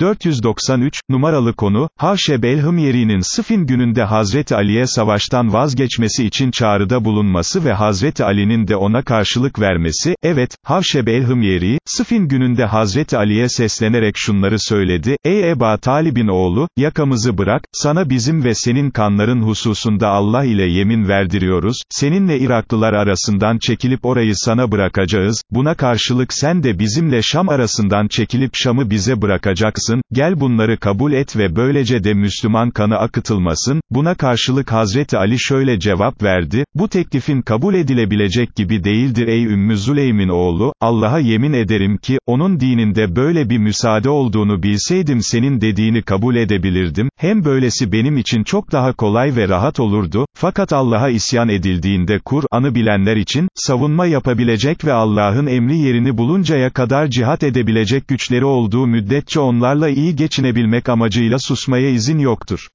493, numaralı konu, Havşeb el-Hımyeri'nin Sıfin gününde Hazreti Ali'ye savaştan vazgeçmesi için çağrıda bulunması ve Hazreti Ali'nin de ona karşılık vermesi, evet, Havşeb el-Hımyeri, Sıfin gününde Hazreti Ali'ye seslenerek şunları söyledi, ey Eba Talib'in oğlu, yakamızı bırak, sana bizim ve senin kanların hususunda Allah ile yemin verdiriyoruz, seninle Iraklılar arasından çekilip orayı sana bırakacağız, buna karşılık sen de bizimle Şam arasından çekilip Şam'ı bize bırakacaksın, gel bunları kabul et ve böylece de Müslüman kanı akıtılmasın, buna karşılık Hazreti Ali şöyle cevap verdi, bu teklifin kabul edilebilecek gibi değildir ey Ümmü Züleym'in oğlu, Allah'a yemin ederim ki, onun dininde böyle bir müsaade olduğunu bilseydim senin dediğini kabul edebilirdim, hem böylesi benim için çok daha kolay ve rahat olurdu, fakat Allah'a isyan edildiğinde Kur'an'ı bilenler için, savunma yapabilecek ve Allah'ın emri yerini buluncaya kadar cihat edebilecek güçleri olduğu müddetçe onlarla iyi geçinebilmek amacıyla susmaya izin yoktur.